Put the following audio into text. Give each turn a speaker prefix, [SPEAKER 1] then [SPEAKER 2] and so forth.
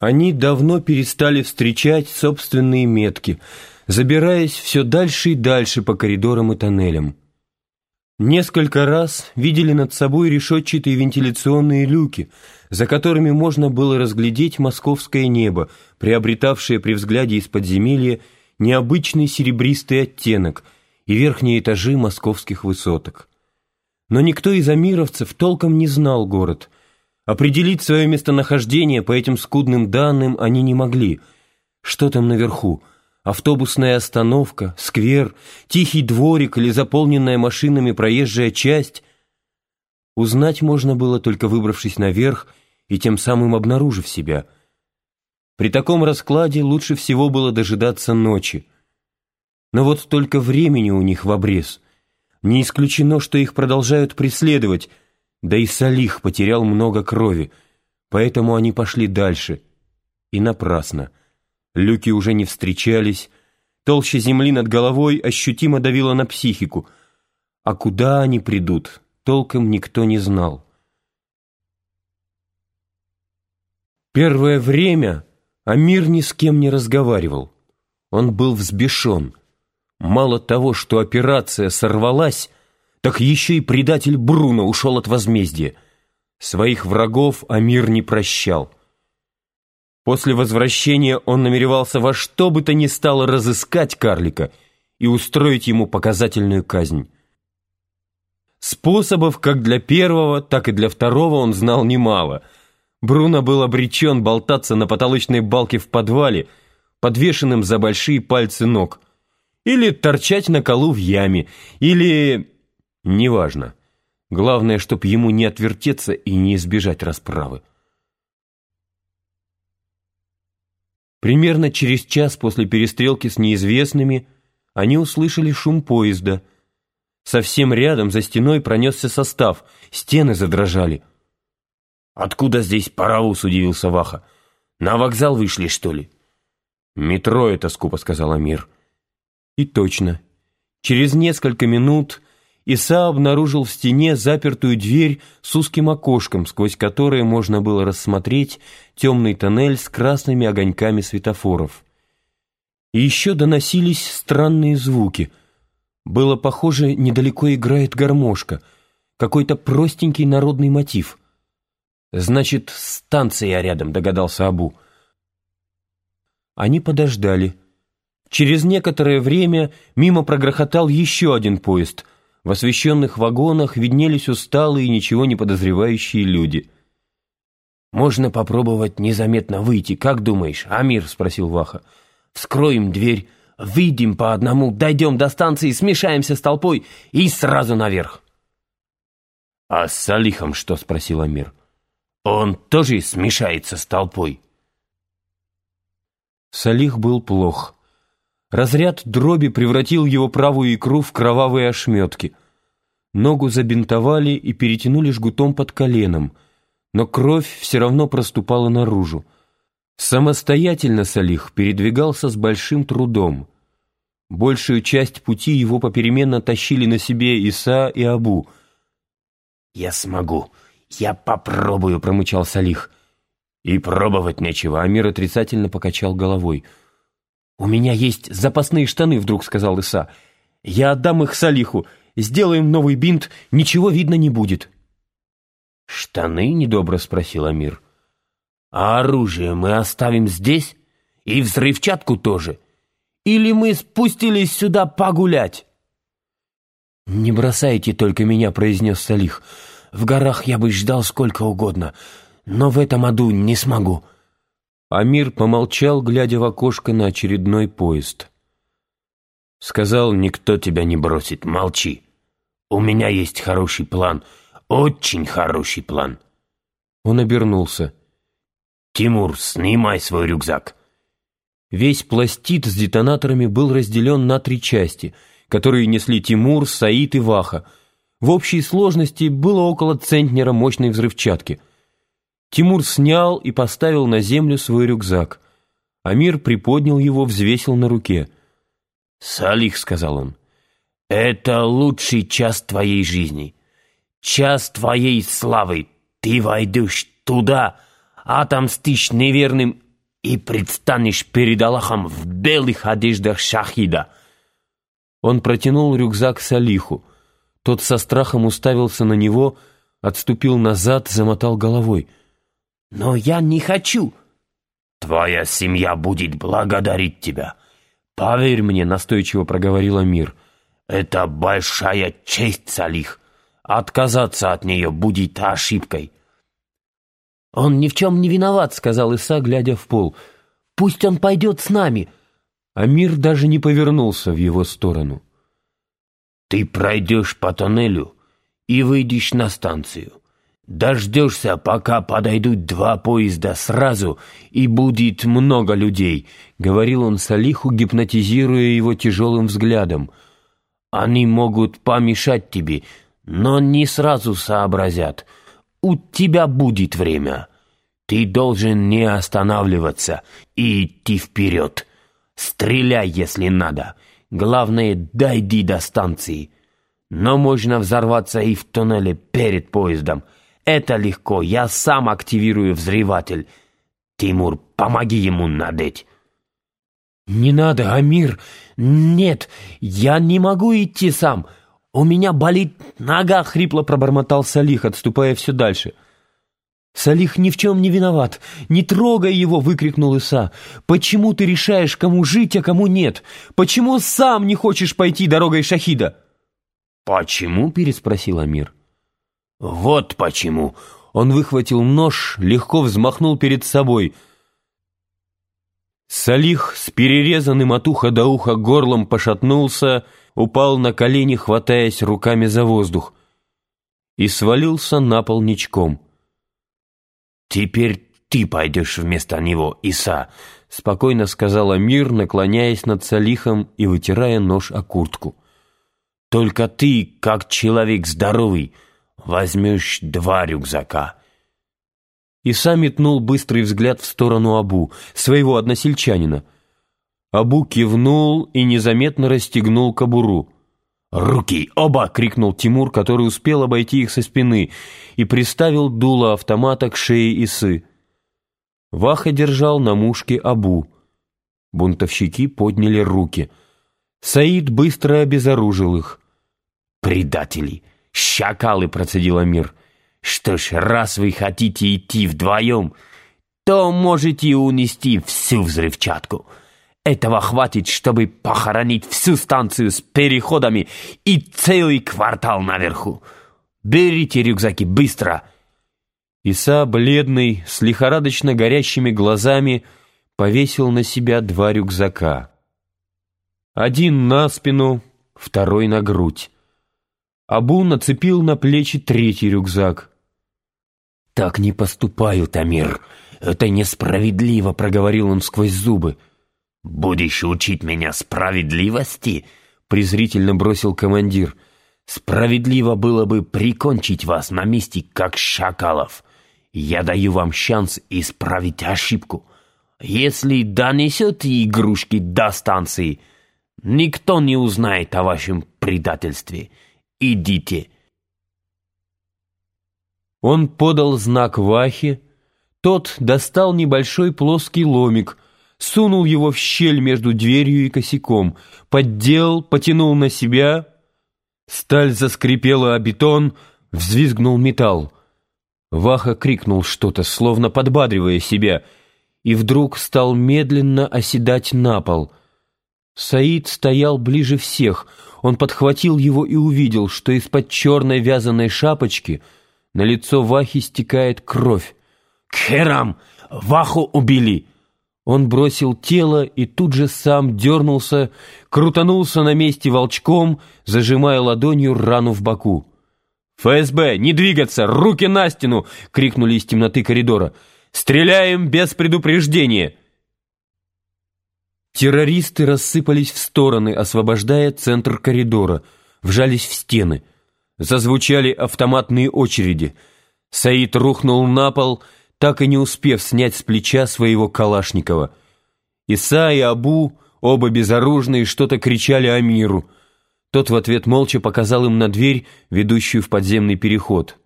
[SPEAKER 1] Они давно перестали встречать собственные метки, забираясь все дальше и дальше по коридорам и тоннелям. Несколько раз видели над собой решетчатые вентиляционные люки, за которыми можно было разглядеть московское небо, приобретавшее при взгляде из подземелья необычный серебристый оттенок и верхние этажи московских высоток. Но никто из амировцев толком не знал город. Определить свое местонахождение по этим скудным данным они не могли. Что там наверху? Автобусная остановка, сквер, тихий дворик или заполненная машинами проезжая часть? Узнать можно было, только выбравшись наверх и тем самым обнаружив себя. При таком раскладе лучше всего было дожидаться ночи. Но вот только времени у них в обрез. Не исключено, что их продолжают преследовать, да и Салих потерял много крови, поэтому они пошли дальше. И напрасно. Люки уже не встречались, толща земли над головой ощутимо давила на психику. А куда они придут, толком никто не знал. Первое время Амир ни с кем не разговаривал. Он был взбешен — Мало того, что операция сорвалась, так еще и предатель Бруно ушел от возмездия. Своих врагов Амир не прощал. После возвращения он намеревался во что бы то ни стало разыскать карлика и устроить ему показательную казнь. Способов как для первого, так и для второго он знал немало. Бруно был обречен болтаться на потолочной балке в подвале, подвешенным за большие пальцы ног – или торчать на колу в яме, или... Неважно. Главное, чтоб ему не отвертеться и не избежать расправы. Примерно через час после перестрелки с неизвестными они услышали шум поезда. Совсем рядом за стеной пронесся состав, стены задрожали. «Откуда здесь паровоз?» — удивился Ваха. «На вокзал вышли, что ли?» «Метро это», — скупо сказал Амир. И точно. Через несколько минут Иса обнаружил в стене запертую дверь с узким окошком, сквозь которое можно было рассмотреть темный тоннель с красными огоньками светофоров. И еще доносились странные звуки. Было похоже, недалеко играет гармошка, какой-то простенький народный мотив. «Значит, станция рядом», — догадался Абу. Они подождали. Через некоторое время мимо прогрохотал еще один поезд. В освещенных вагонах виднелись усталые и ничего не подозревающие люди. «Можно попробовать незаметно выйти, как думаешь, Амир?» — спросил Ваха. «Вскроем дверь, выйдем по одному, дойдем до станции, смешаемся с толпой и сразу наверх». «А с Салихом что?» — спросил Амир. «Он тоже смешается с толпой?» Салих был плох. Разряд дроби превратил его правую икру в кровавые ошметки. Ногу забинтовали и перетянули жгутом под коленом, но кровь все равно проступала наружу. Самостоятельно Салих передвигался с большим трудом. Большую часть пути его попеременно тащили на себе Иса и Абу. «Я смогу, я попробую», — промычал Салих. «И пробовать нечего», — Амир отрицательно покачал головой — «У меня есть запасные штаны», — вдруг сказал Иса. «Я отдам их Салиху. Сделаем новый бинт, ничего видно не будет». «Штаны?» — недобро спросил Амир. «А оружие мы оставим здесь? И взрывчатку тоже? Или мы спустились сюда погулять?» «Не бросайте только меня», — произнес Салих. «В горах я бы ждал сколько угодно, но в этом аду не смогу». Амир помолчал, глядя в окошко на очередной поезд. Сказал, никто тебя не бросит, молчи. У меня есть хороший план, очень хороший план. Он обернулся. «Тимур, снимай свой рюкзак». Весь пластид с детонаторами был разделен на три части, которые несли Тимур, Саид и Ваха. В общей сложности было около центнера мощной взрывчатки — Тимур снял и поставил на землю свой рюкзак. Амир приподнял его, взвесил на руке. «Салих», — сказал он, — «это лучший час твоей жизни, час твоей славы. Ты войдешь туда, отомстишь неверным
[SPEAKER 2] и предстанешь перед Аллахом в белых одеждах шахида».
[SPEAKER 1] Он протянул рюкзак Салиху. Тот со страхом уставился на него, отступил назад, замотал головой.
[SPEAKER 2] «Но я не хочу!» «Твоя семья будет благодарить тебя. Поверь мне», — настойчиво проговорила Мир. «Это большая честь, Салих. Отказаться от нее будет ошибкой».
[SPEAKER 1] «Он ни в чем не виноват», — сказал Иса, глядя в пол. «Пусть он пойдет с нами». А Мир даже не повернулся в его сторону.
[SPEAKER 2] Ты пройдешь по тоннелю и выйдешь на станцию. Дождешься, пока подойдут два поезда сразу, и будет много людей», — говорил он Салиху, гипнотизируя его тяжелым взглядом. «Они могут помешать тебе, но не сразу сообразят. У тебя будет время. Ты должен не останавливаться и идти вперед. Стреляй, если надо. Главное, дойди до станции. Но можно взорваться и в туннеле перед поездом. Это легко, я сам активирую взрыватель. Тимур, помоги ему надеть.
[SPEAKER 1] «Не надо, Амир! Нет, я не могу идти сам! У меня болит нога!» — хрипло пробормотал Салих, отступая все дальше. «Салих ни в чем не виноват. Не трогай его!» — выкрикнул Иса. «Почему ты решаешь, кому жить, а кому нет? Почему сам не хочешь пойти дорогой Шахида?»
[SPEAKER 2] «Почему?» — переспросил Амир. «Вот почему!»
[SPEAKER 1] Он выхватил нож, легко взмахнул перед собой. Салих с перерезанным от уха до уха горлом пошатнулся, упал на колени, хватаясь руками за воздух, и свалился на пол ничком.
[SPEAKER 2] «Теперь ты пойдешь вместо него, Иса», — спокойно сказала Мир, наклоняясь над Салихом и вытирая нож о куртку. «Только ты, как человек здоровый, возьмешь два рюкзака».
[SPEAKER 1] Иса метнул быстрый взгляд в сторону Абу, своего односельчанина. Абу кивнул и незаметно расстегнул кобуру.
[SPEAKER 2] «Руки! Оба!» — крикнул Тимур, который успел обойти их со спины, и приставил дуло автомата к шее Исы.
[SPEAKER 1] Ваха держал на мушке Абу. Бунтовщики подняли руки. Саид быстро обезоружил их.
[SPEAKER 2] «Предатели! Шакалы!» — процедил Амир. «Что ж, раз вы хотите идти вдвоем, то можете унести всю взрывчатку». Этого хватит, чтобы похоронить всю станцию с переходами и целый квартал наверху. Берите рюкзаки быстро!»
[SPEAKER 1] Иса, бледный, с лихорадочно горящими глазами, повесил на себя два рюкзака. Один на спину, второй на грудь. Абу нацепил на плечи третий рюкзак.
[SPEAKER 2] «Так не поступают, Амир. Это несправедливо», — проговорил он сквозь зубы. «Будешь учить меня справедливости?» — презрительно бросил командир. «Справедливо было бы прикончить вас на месте, как шакалов. Я даю вам шанс исправить ошибку. Если донесете игрушки до станции, никто не узнает о вашем предательстве. Идите».
[SPEAKER 1] Он подал знак Вахе. Тот достал небольшой плоский ломик — сунул его в щель между дверью и косяком, поддел, потянул на себя. Сталь заскрипела о бетон, взвизгнул металл. Ваха крикнул что-то, словно подбадривая себя, и вдруг стал медленно оседать на пол. Саид стоял ближе всех. Он подхватил его и увидел, что из-под черной вязаной шапочки на лицо Вахи стекает кровь.
[SPEAKER 2] «Кхерам! Ваху убили!»
[SPEAKER 1] Он бросил тело и тут же сам дернулся, крутанулся на месте волчком, зажимая ладонью рану в боку. «ФСБ, не двигаться! Руки на стену!» — крикнули из темноты коридора. «Стреляем без предупреждения!» Террористы рассыпались в стороны, освобождая центр коридора, вжались в стены. Зазвучали автоматные очереди. Саид рухнул на пол — так и не успев снять с плеча своего Калашникова. Иса и Абу, оба безоружные, что-то кричали Амиру. Тот в ответ молча показал им на дверь, ведущую в подземный переход.